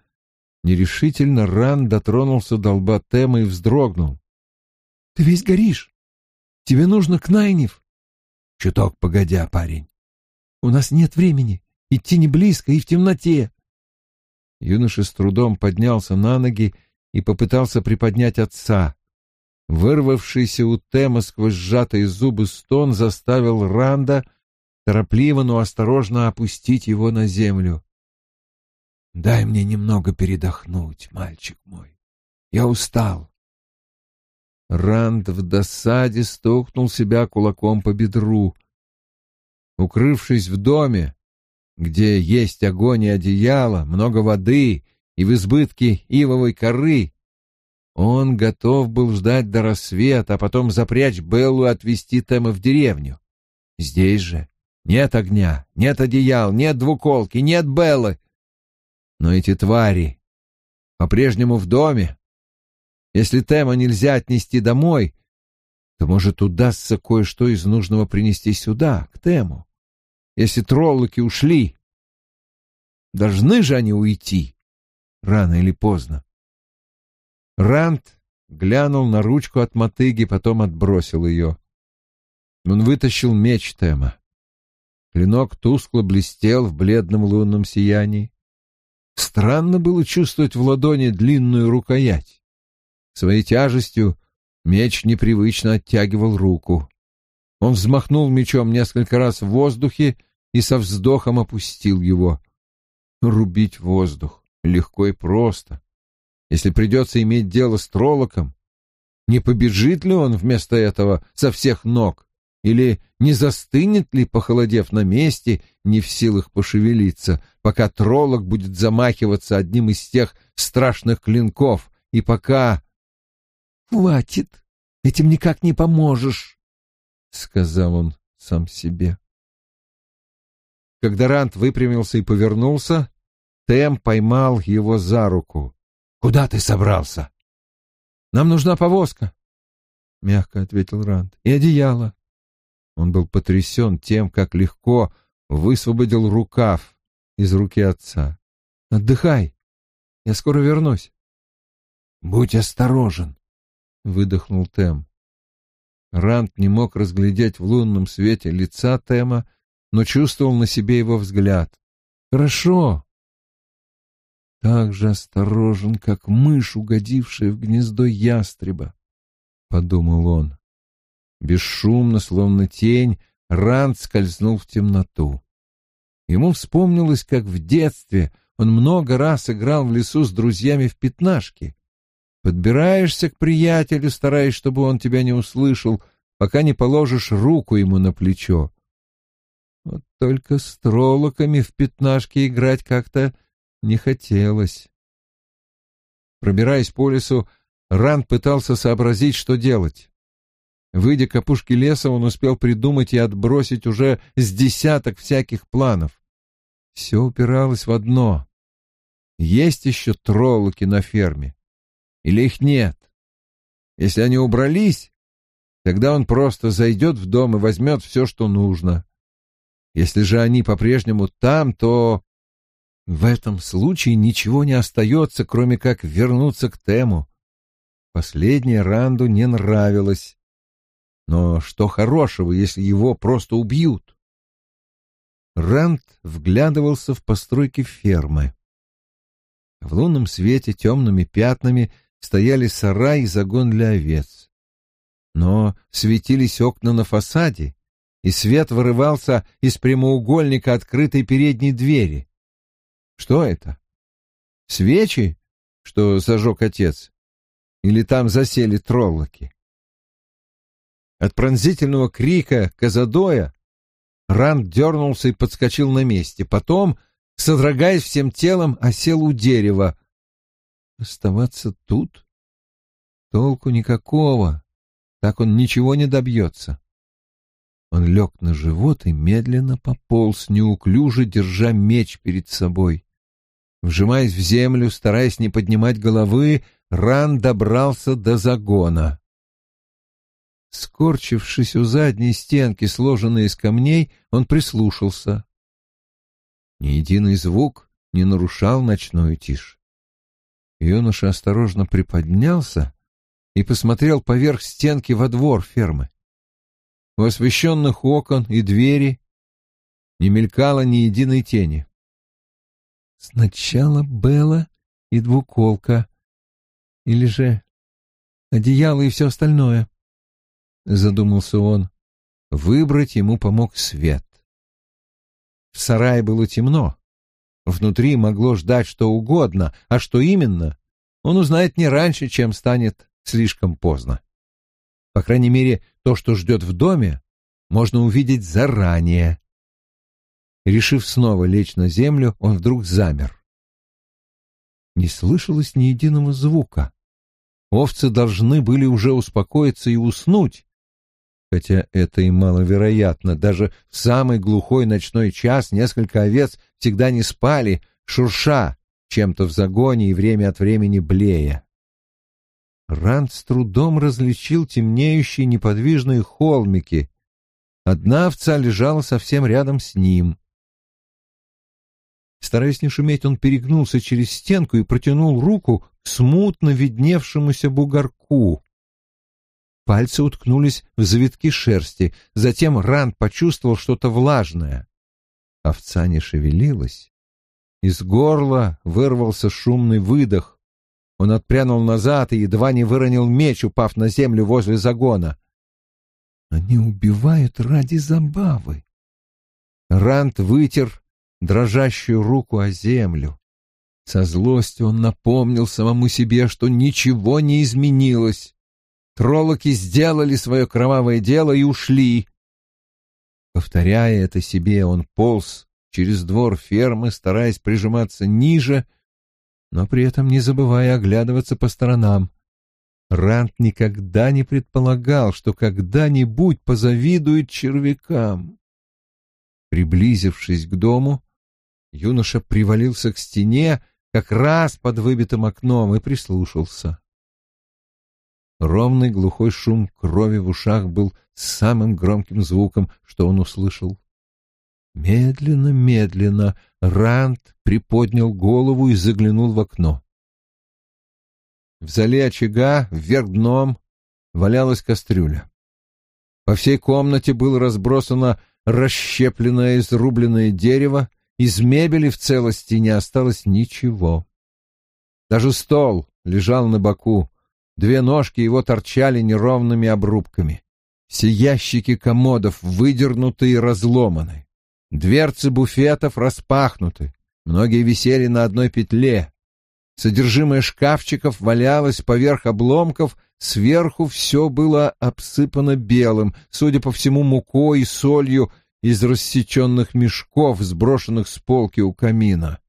A: Нерешительно Ран дотронулся до лба Тема и вздрогнул. — Ты весь горишь. Тебе нужно к Найнев. — Чуток погодя, парень. — У нас нет времени. Идти не близко и в темноте. Юноша с трудом поднялся на ноги и попытался приподнять отца. Вырвавшийся у Тема сквозь сжатые зубы стон заставил Ранда торопливо, но осторожно опустить его на землю. «Дай мне немного передохнуть, мальчик мой. Я устал». Ранд в досаде стукнул себя кулаком по бедру. Укрывшись в доме, где есть огонь и одеяло, много воды и в избытке ивовой коры. Он готов был ждать до рассвета, а потом запрячь Беллу и отвезти Тема в деревню. Здесь же нет огня, нет одеял, нет двуколки, нет Беллы. Но эти твари по-прежнему в доме. Если Тема нельзя отнести домой, то, может, удастся кое-что из нужного принести сюда, к Тему если троллоки ушли. Должны же они уйти, рано или поздно. Ранд глянул на ручку от мотыги, потом отбросил ее. Он вытащил меч Тема. Клинок тускло блестел в бледном лунном сиянии. Странно было чувствовать в ладони длинную рукоять. Своей тяжестью меч непривычно оттягивал руку. Он взмахнул мечом несколько раз в воздухе и со вздохом опустил его. Рубить воздух легко и просто. Если придется иметь дело с троллоком, не побежит ли он вместо этого со всех ног? Или не застынет ли, похолодев на месте, не в силах пошевелиться, пока троллок будет замахиваться одним из тех страшных клинков, и пока... «Хватит, этим никак не поможешь», — сказал он сам себе. Когда Рант выпрямился и повернулся, Тем поймал его за руку. «Куда ты собрался?» «Нам нужна повозка», — мягко ответил Рант, — «и одеяло». Он был потрясен тем, как легко высвободил рукав из руки отца. «Отдыхай, я скоро вернусь». «Будь осторожен», — выдохнул Тем. Рант не мог разглядеть в лунном свете лица Тема, но чувствовал на себе его взгляд. «Хорошо». Так же осторожен, как мышь, угодившая в гнездо ястреба, — подумал он. Бесшумно, словно тень, Ранд скользнул в темноту. Ему вспомнилось, как в детстве он много раз играл в лесу с друзьями в пятнашки. Подбираешься к приятелю, стараясь, чтобы он тебя не услышал, пока не положишь руку ему на плечо. Вот только с троллоками в пятнашки играть как-то не хотелось. Пробираясь по лесу, Ранд пытался сообразить, что делать. Выйдя к опушке леса, он успел придумать и отбросить уже с десяток всяких планов. Все упиралось в одно. Есть еще троллоки на ферме? Или их нет? Если они убрались, тогда он просто зайдет в дом и возьмет все, что нужно. Если же они по-прежнему там, то в этом случае ничего не остается, кроме как вернуться к Тему. Последнее Ранду не нравилось. Но что хорошего, если его просто убьют? Рэнд вглядывался в постройки фермы. В лунном свете темными пятнами стояли сарай и загон для овец. Но светились окна на фасаде, и свет вырывался из прямоугольника открытой передней двери. Что это? Свечи, что зажег отец? Или там засели троллоки? От пронзительного крика Казадоя Ранд дернулся и подскочил на месте. Потом, содрогаясь всем телом, осел у дерева. Оставаться тут? Толку никакого. Так он ничего не добьется. Он лег на живот и медленно пополз, неуклюже держа меч перед собой. Вжимаясь в землю, стараясь не поднимать головы, Ран добрался до загона. Скорчившись у задней стенки, сложенной из камней, он прислушался. Ни единый звук не нарушал ночную тишь. Юноша осторожно приподнялся и посмотрел поверх стенки во двор фермы. У освещенных окон и двери не мелькало ни единой тени. Сначала Белла и двуколка, или же одеяло и все остальное. — задумался он. Выбрать ему помог свет. В сарае было темно. Внутри могло ждать что угодно, а что именно, он узнает не раньше, чем станет слишком поздно. По крайней мере, то, что ждет в доме, можно увидеть заранее. Решив снова лечь на землю, он вдруг замер. Не слышалось ни единого звука. Овцы должны были уже успокоиться и уснуть, хотя это и маловероятно. Даже в самый глухой ночной час несколько овец всегда не спали, шурша чем-то в загоне и время от времени блея. Ранд с трудом различил темнеющие неподвижные холмики. Одна овца лежала совсем рядом с ним. Стараясь не шуметь, он перегнулся через стенку и протянул руку к смутно видневшемуся бугорку. Пальцы уткнулись в завитки шерсти. Затем Ранд почувствовал что-то влажное. Овца не шевелилась. Из горла вырвался шумный выдох. Он отпрянул назад и едва не выронил меч, упав на землю возле загона. Они убивают ради забавы. Рант вытер дрожащую руку о землю. Со злостью он напомнил самому себе, что ничего не изменилось. Троллоки сделали свое кровавое дело и ушли. Повторяя это себе, он полз через двор фермы, стараясь прижиматься ниже, но при этом не забывая оглядываться по сторонам. Рант никогда не предполагал, что когда-нибудь позавидует червякам. Приблизившись к дому, юноша привалился к стене как раз под выбитым окном и прислушался. Ровный глухой шум крови в ушах был самым громким звуком, что он услышал. Медленно-медленно Ранд приподнял голову и заглянул в окно. В зале очага, вверх дном, валялась кастрюля. По всей комнате было разбросано расщепленное изрубленное дерево, из мебели в целости не осталось ничего. Даже стол лежал на боку, две ножки его торчали неровными обрубками. Все ящики комодов выдернуты и разломаны. Дверцы буфетов распахнуты, многие висели на одной петле, Содержимое шкафчиков валялось поверх обломков, сверху все было обсыпано белым, судя по всему, мукой и солью из рассеченных мешков, сброшенных с полки у камина.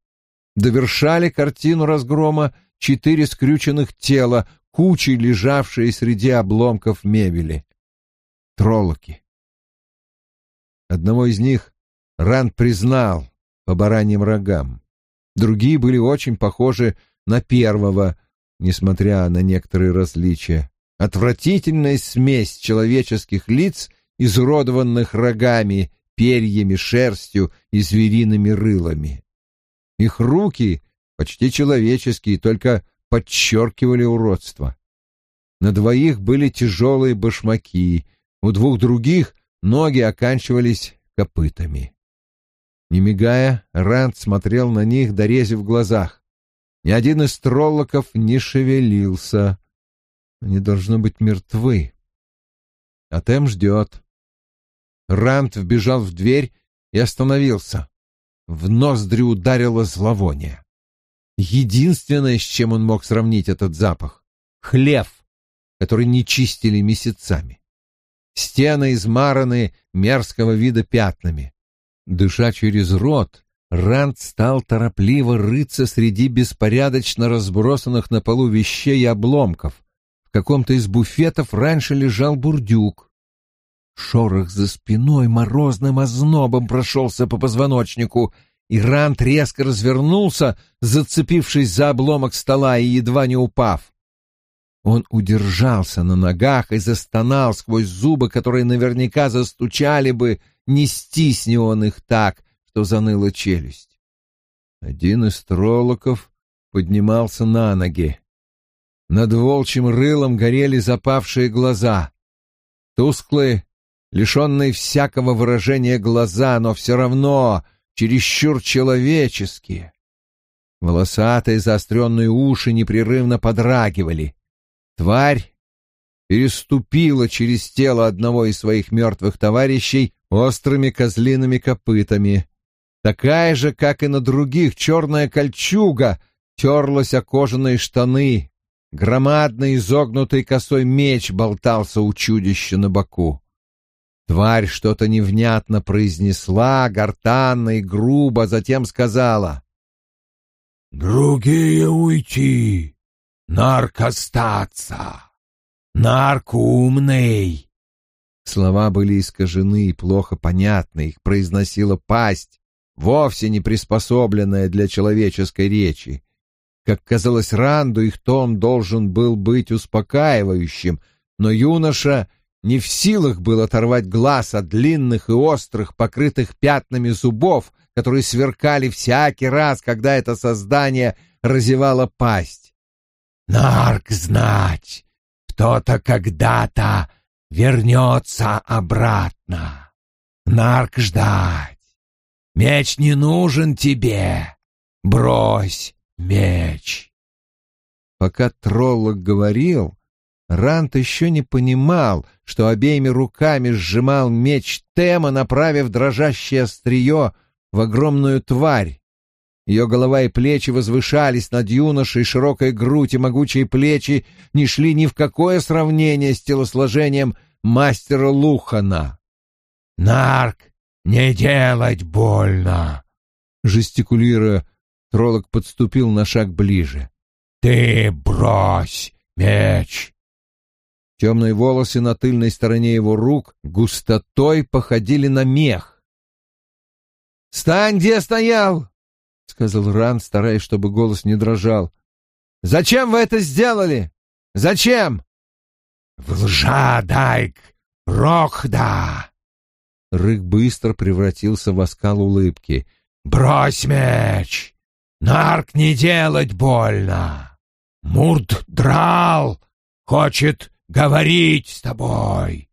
A: Довершали картину разгрома четыре скрюченных тела, кучей лежавшие среди обломков мебели. Троллоки. Одного из них Ранд признал по бараньим рогам. Другие были очень похожи на первого, несмотря на некоторые различия. Отвратительная смесь человеческих лиц, изуродованных рогами, перьями, шерстью и звериными рылами. Их руки, почти человеческие, только подчеркивали уродство. На двоих были тяжелые башмаки, у двух других ноги оканчивались копытами. Не мигая, Ранд смотрел на них, дорезив в глазах. Ни один из троллоков не шевелился. Они должны быть мертвы. А Тем ждет. Рант вбежал в дверь и остановился. В ноздри ударило зловоние. Единственное, с чем он мог сравнить этот запах — хлев, который не чистили месяцами. Стены измараны мерзкого вида пятнами. Дыша через рот, Ранд стал торопливо рыться среди беспорядочно разбросанных на полу вещей и обломков. В каком-то из буфетов раньше лежал бурдюк. Шорох за спиной морозным ознобом прошелся по позвоночнику, и Рант резко развернулся, зацепившись за обломок стола и едва не упав. Он удержался на ногах и застонал сквозь зубы, которые наверняка застучали бы, не стисни он их так, что заныла челюсть. Один из троллоков поднимался на ноги. Над волчьим рылом горели запавшие глаза. Тусклые, лишенные всякого выражения глаза, но все равно чересчур человеческие. Волосатые заостренные уши непрерывно подрагивали. Тварь переступила через тело одного из своих мертвых товарищей острыми козлиными копытами. Такая же, как и на других, черная кольчуга терлась о кожаные штаны. Громадный изогнутый косой меч болтался у чудища на боку. Тварь что-то невнятно произнесла, гортанно и грубо, затем сказала. «Другие уйти, нарк остаться, нарк умный». Слова были искажены и плохо понятны, их произносила пасть, вовсе не приспособленная для человеческой речи. Как казалось Ранду, их тон должен был быть успокаивающим, но юноша не в силах был оторвать глаз от длинных и острых, покрытых пятнами зубов, которые сверкали всякий раз, когда это создание разевало пасть. «Нарк знать! Кто-то когда-то вернется обратно! Нарк ждать! Меч не нужен тебе! Брось меч!» Пока троллок говорил, Рант еще не понимал, что обеими руками сжимал меч Тема, направив дрожащее острие в огромную тварь. Ее голова и плечи возвышались над юношей, широкая грудь и могучие плечи не шли ни в какое сравнение с телосложением мастера Лухана. «Нарк, не делать больно!» Жестикулируя, троллок подступил на шаг ближе. «Ты брось меч!» Темные волосы на тыльной стороне его рук густотой походили на мех. «Стань, где стоял!» — сказал Ран, стараясь, чтобы голос не дрожал. «Зачем вы это сделали? Зачем?» «В лжа, Дайк! Рохда!» Рык быстро превратился в оскал улыбки. «Брось меч! Нарк не делать больно! Мурд драл! Хочет говорить с тобой!»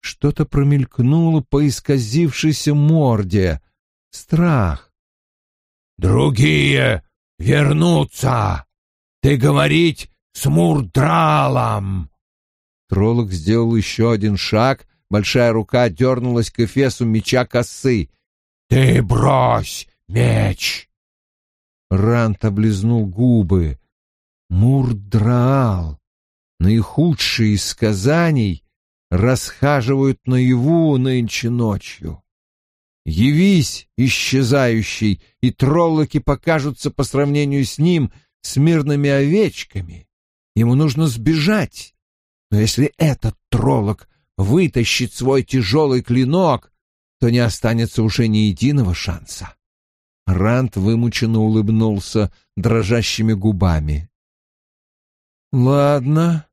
A: Что-то промелькнуло по исказившейся морде. Страх. «Другие вернутся! Ты говорить с Мурдралом!» Троллок сделал еще один шаг, большая рука дернулась к эфесу меча косы. «Ты брось меч!» Рант облизнул губы. «Мурдрал! Наихудшие из сказаний расхаживают наяву нынче ночью. Явись, исчезающий, и троллоки покажутся по сравнению с ним смирными овечками. Ему нужно сбежать. Но если этот троллок вытащит свой тяжелый клинок, то не останется уже ни единого шанса. Рант вымученно улыбнулся дрожащими губами. «Ладно».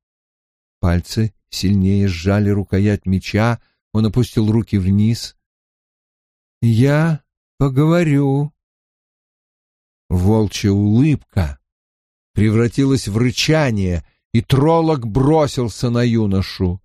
A: Пальцы сильнее сжали рукоять меча, он опустил руки вниз. «Я поговорю». Волчья улыбка превратилась в рычание, и троллок бросился на юношу.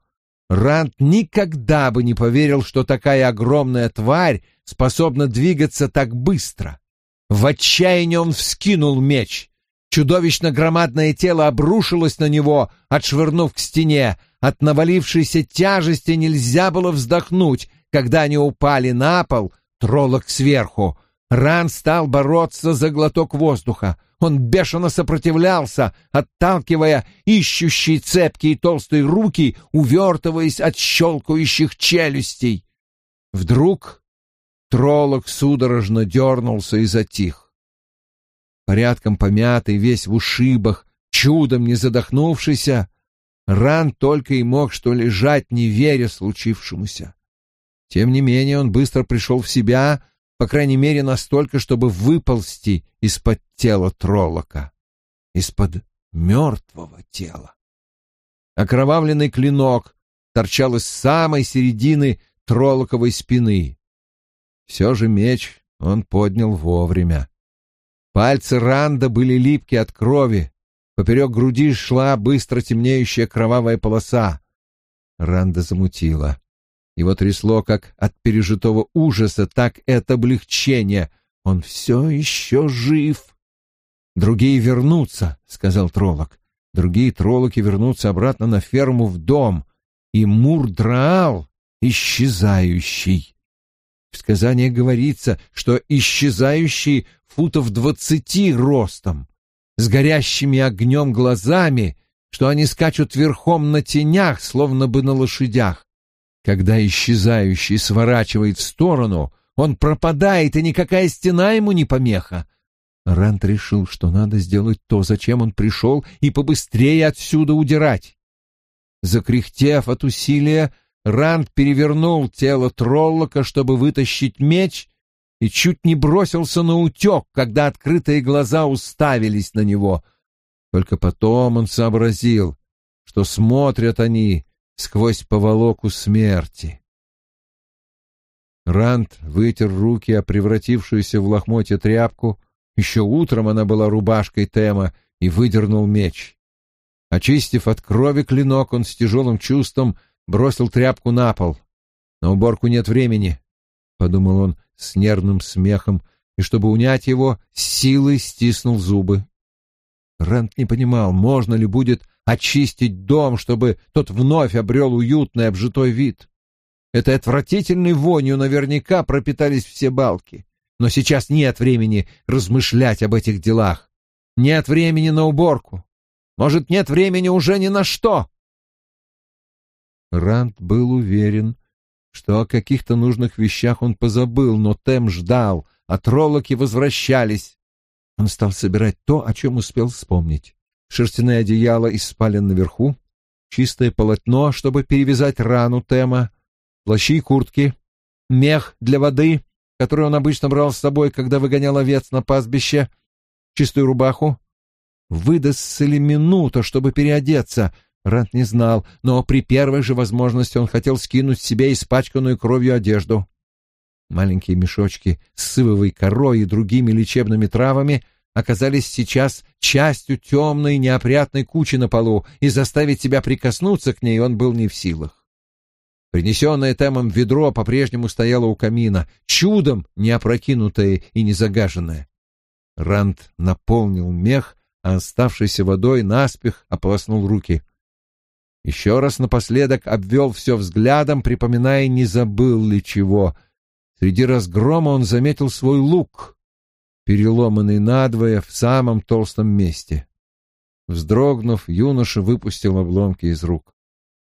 A: Рант никогда бы не поверил, что такая огромная тварь способна двигаться так быстро. В отчаянии он вскинул меч. Чудовищно громадное тело обрушилось на него, отшвырнув к стене. От навалившейся тяжести нельзя было вздохнуть. Когда они упали на пол, троллок сверху. Ран стал бороться за глоток воздуха. Он бешено сопротивлялся, отталкивая ищущие цепкие толстые руки, увертываясь от щелкающих челюстей. Вдруг троллок судорожно дернулся и затих порядком помятый, весь в ушибах, чудом не задохнувшийся, Ран только и мог что лежать, не веря случившемуся. Тем не менее он быстро пришел в себя, по крайней мере настолько, чтобы выползти из-под тела троллока, из-под мертвого тела. Окровавленный клинок торчал из самой середины троллоковой спины. Все же меч он поднял вовремя. Пальцы Ранда были липки от крови. Поперек груди шла быстро темнеющая кровавая полоса. Ранда замутила. Его трясло как от пережитого ужаса, так и от облегчения. Он все еще жив. «Другие вернутся», — сказал троллок. «Другие троллоки вернутся обратно на ферму в дом. И Мурдраал исчезающий». В сказании говорится, что исчезающий футов двадцати ростом, с горящими огнем глазами, что они скачут верхом на тенях, словно бы на лошадях. Когда исчезающий сворачивает в сторону, он пропадает, и никакая стена ему не помеха. Рант решил, что надо сделать то, зачем он пришел, и побыстрее отсюда удирать. Закряхтев от усилия, Ранд перевернул тело Троллока, чтобы вытащить меч, и чуть не бросился на утек, когда открытые глаза уставились на него. Только потом он сообразил, что смотрят они сквозь поволоку смерти. Ранд вытер руки о превратившуюся в лохмотье тряпку. Еще утром она была рубашкой Тема и выдернул меч. Очистив от крови клинок, он с тяжелым чувством бросил тряпку на пол. «На уборку нет времени», — подумал он с нервным смехом, и, чтобы унять его, с силой стиснул зубы. Рэнд не понимал, можно ли будет очистить дом, чтобы тот вновь обрел уютный обжитой вид. Этой отвратительной вонью наверняка пропитались все балки. Но сейчас нет времени размышлять об этих делах. Нет времени на уборку. Может, нет времени уже ни на что. Ранд был уверен, что о каких-то нужных вещах он позабыл, но Тем ждал, а троллоки возвращались. Он стал собирать то, о чем успел вспомнить. Шерстяное одеяло из спален наверху, чистое полотно, чтобы перевязать рану Тема, плащи и куртки, мех для воды, который он обычно брал с собой, когда выгонял овец на пастбище, чистую рубаху. Выдастся ли минута, чтобы переодеться? Рант не знал, но при первой же возможности он хотел скинуть с себя испачканную кровью одежду. Маленькие мешочки с сывовой корой и другими лечебными травами оказались сейчас частью темной неопрятной кучи на полу, и заставить себя прикоснуться к ней он был не в силах. Принесенное Темом ведро по-прежнему стояло у камина, чудом не опрокинутое и не загаженное. Ранд наполнил мех, а оставшейся водой наспех ополоснул руки. Еще раз напоследок обвел все взглядом, припоминая, не забыл ли чего. Среди разгрома он заметил свой лук, переломанный надвое в самом толстом месте. Вздрогнув, юноша выпустил обломки из рук.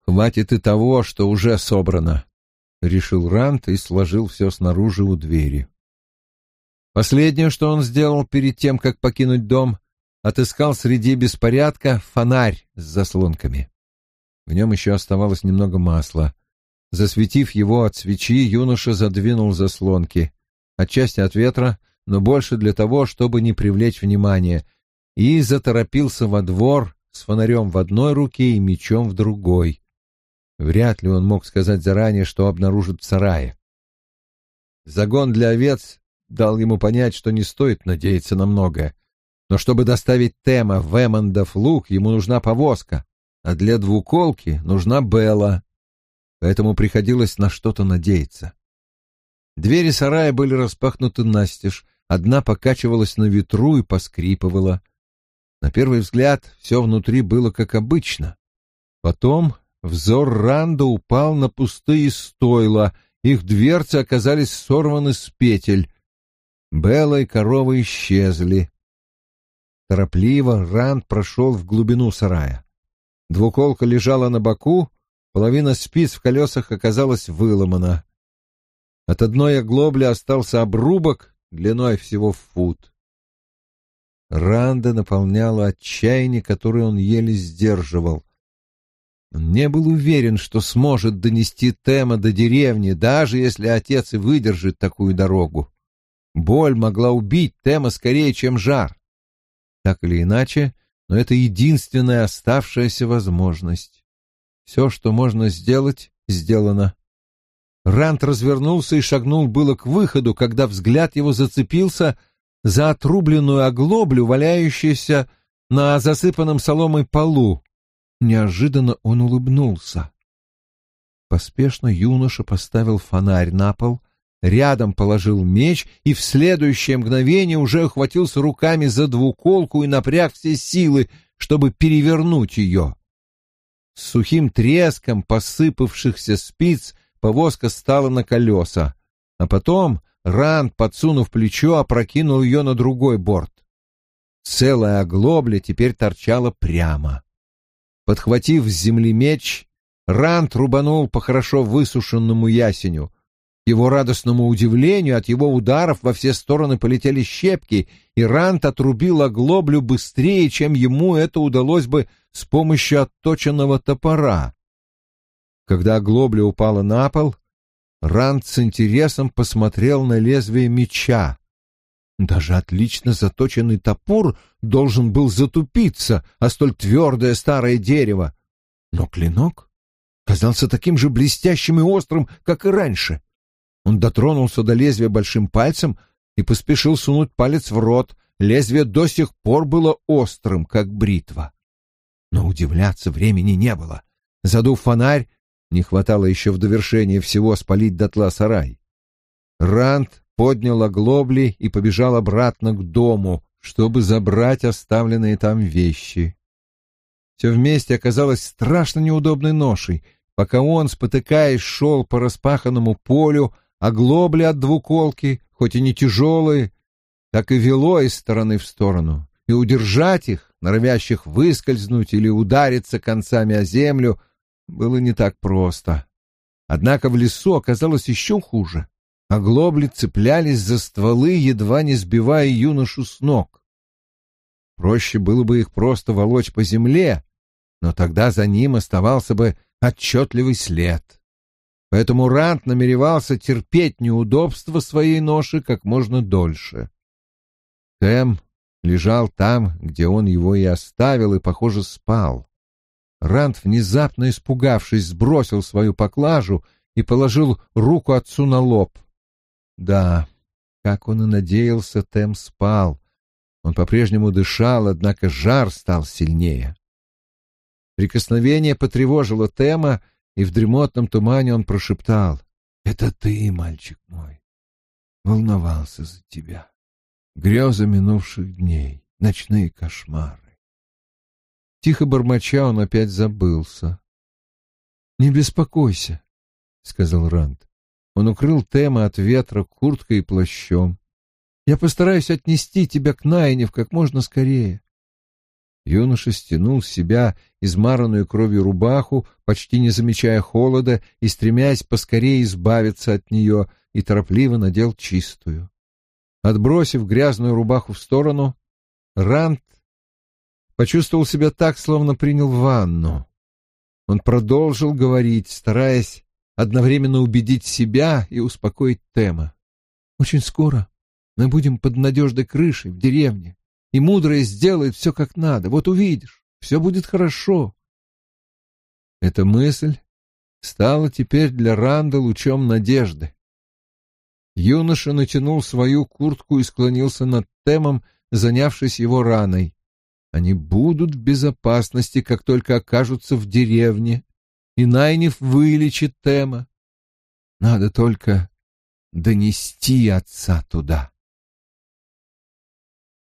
A: Хватит и того, что уже собрано, — решил Рант и сложил все снаружи у двери. Последнее, что он сделал перед тем, как покинуть дом, отыскал среди беспорядка фонарь с заслонками. В нем еще оставалось немного масла. Засветив его от свечи, юноша задвинул заслонки, отчасти от ветра, но больше для того, чтобы не привлечь внимания, и заторопился во двор с фонарем в одной руке и мечом в другой. Вряд ли он мог сказать заранее, что обнаружит в сарае. Загон для овец дал ему понять, что не стоит надеяться на многое. Но чтобы доставить Тема в Эммондов луг, ему нужна повозка, а для двуколки нужна Белла. Поэтому приходилось на что-то надеяться. Двери сарая были распахнуты настежь, одна покачивалась на ветру и поскрипывала. На первый взгляд все внутри было как обычно. Потом Взор Ранда упал на пустые стойла, их дверцы оказались сорваны с петель. Белла и корова исчезли. Торопливо Ранд прошел в глубину сарая. Двуколка лежала на боку, половина спиц в колесах оказалась выломана. От одной оглобли остался обрубок длиной всего в фут. Ранда наполняла отчаяние, которое он еле сдерживал. Он не был уверен, что сможет донести Тема до деревни, даже если отец и выдержит такую дорогу. Боль могла убить Тема скорее, чем жар. Так или иначе, но это единственная оставшаяся возможность. Все, что можно сделать, сделано. Рант развернулся и шагнул было к выходу, когда взгляд его зацепился за отрубленную оглоблю, валяющуюся на засыпанном соломой полу. Неожиданно он улыбнулся. Поспешно юноша поставил фонарь на пол, рядом положил меч и в следующее мгновение уже ухватился руками за двуколку и напряг все силы, чтобы перевернуть ее. С сухим треском посыпавшихся спиц повозка стала на колеса, а потом Ранд, подсунув плечо, опрокинул ее на другой борт. Целая оглобля теперь торчала прямо. Подхватив с земли меч, Рант рубанул по хорошо высушенному ясеню. Его радостному удивлению от его ударов во все стороны полетели щепки, и Рант отрубил оглоблю быстрее, чем ему это удалось бы с помощью отточенного топора. Когда оглобля упала на пол, Рант с интересом посмотрел на лезвие меча. Даже отлично заточенный топор должен был затупиться, а столь твердое старое дерево. Но клинок? казался таким же блестящим и острым, как и раньше. Он дотронулся до лезвия большим пальцем и поспешил сунуть палец в рот. Лезвие до сих пор было острым, как бритва. Но удивляться времени не было. Задув фонарь, не хватало еще в довершение всего спалить дотла сарай. Ранд поднял оглобли и побежал обратно к дому, чтобы забрать оставленные там вещи. Все вместе оказалось страшно неудобной ношей. Пока он, спотыкаясь, шел по распаханному полю, оглобли от двуколки, хоть и не тяжелые, так и вело из стороны в сторону, и удержать их, норовящих выскользнуть или удариться концами о землю, было не так просто. Однако в лесу оказалось еще хуже. Оглобли цеплялись за стволы, едва не сбивая юношу с ног. Проще было бы их просто волочь по земле, но тогда за ним оставался бы отчетливый след. Поэтому Рант намеревался терпеть неудобства своей ноши как можно дольше. Тэм лежал там, где он его и оставил, и, похоже, спал. Рант, внезапно испугавшись, сбросил свою поклажу и положил руку отцу на лоб. Да, как он и надеялся, Тэм спал. Он по-прежнему дышал, однако жар стал сильнее. Прикосновение потревожило Тема, и в дремотном тумане он прошептал. «Это ты, мальчик мой. Волновался за тебя. Грезы минувших дней, ночные кошмары. Тихо бормоча, он опять забылся. «Не беспокойся», — сказал Ранд. Он укрыл Тема от ветра курткой и плащом. «Я постараюсь отнести тебя к Найнев как можно скорее». Юноша стянул с себя измаранную кровью рубаху, почти не замечая холода и стремясь поскорее избавиться от нее, и торопливо надел чистую. Отбросив грязную рубаху в сторону, Ранд почувствовал себя так, словно принял ванну. Он продолжил говорить, стараясь одновременно убедить себя и успокоить Тема. «Очень скоро мы будем под надежной крышей в деревне, и мудрая сделает все как надо. Вот увидишь, все будет хорошо». Эта мысль стала теперь для Ранда лучом надежды. Юноша натянул свою куртку и склонился над Темом, занявшись его раной. Они будут в безопасности, как только окажутся в деревне, и Найнев вылечит Тема. Надо только донести отца туда.